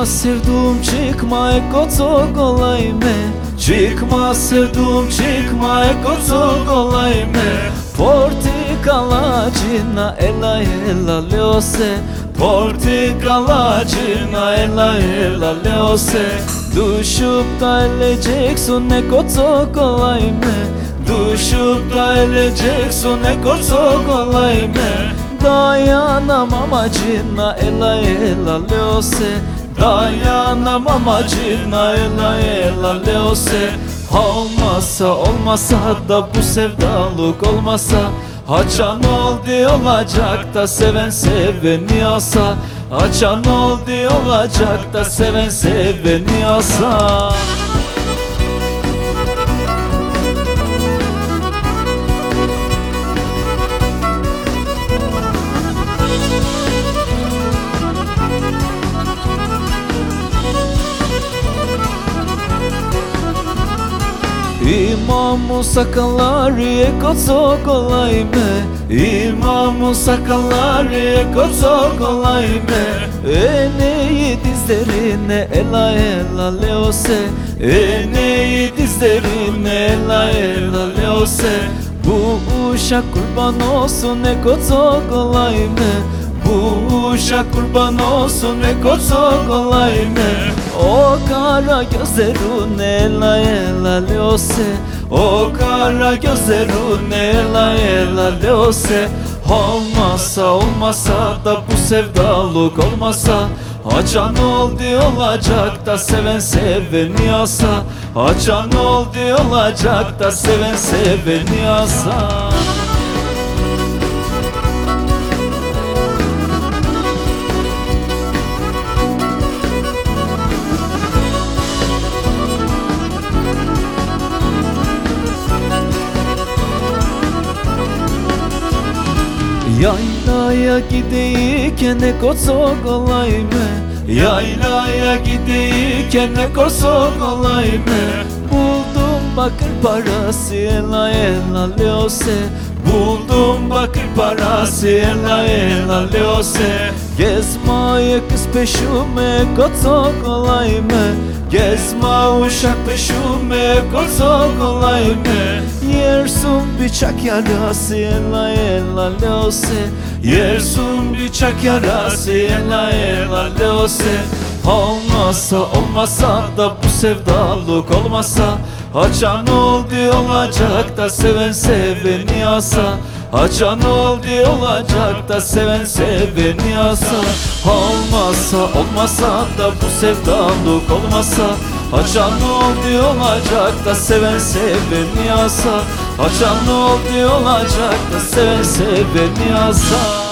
Çıkma sevduğum çıkma ekoto kolay mı? Çıkma sevduğum çıkma ekoto kolay mı? Portikalacina ela ela leose Portikalacina ela ela leose Düşüp da eleceksin ekoto kolay mı? Düşüp da eleceksin ekoto kolay mı? Dayanamam acına ela ela leose Dayanamam acına ela ela leose Olmasa olmasa da bu sevdalık olmasa. Açan oldu olacak da seven seveni asa Açan oldu olacak da seven seveni asa İmamın sakalları ekoto kolay mı? İmamın sakalları ekoto kolay mı? Eneyi dizlerine ela ela leose Eneyi dizlerine ela ela leose Bu uşak kurban olsun ekoto kolay mı? Bu uşak kurban olsun ekoto kolay mı? O kara gözlerin ela ela leose O kara gözlerin ela ela leose Olmasa olmasa da bu sevdalık olmasa Açan oldu olacak da seven seveni asa. Açan oldu olacak da seven seveni asa Yaylaya gideyken ne koso kolay mı? Yaylaya gideyken ne koso kolay mı? Buldum bakır parası ela ela leose Buldum bakır parası ela ela leose Gezmaya kız peşime koso kolay mı? Gezme uşak kolay mı? Yersun bıçak yarası ela ela leose Yersun bıçak yarası ela ela leose Olmasa olmasa da bu sevdalık olmasa. Açan oldu olacak da seven seveni asa Açan oldu olacak da seven seveni asa. Olmasa olmasa da bu sevdalık olmasa. Açan oldu olacak da seven seveni asa. Açan oldu olacak da seven seveni asa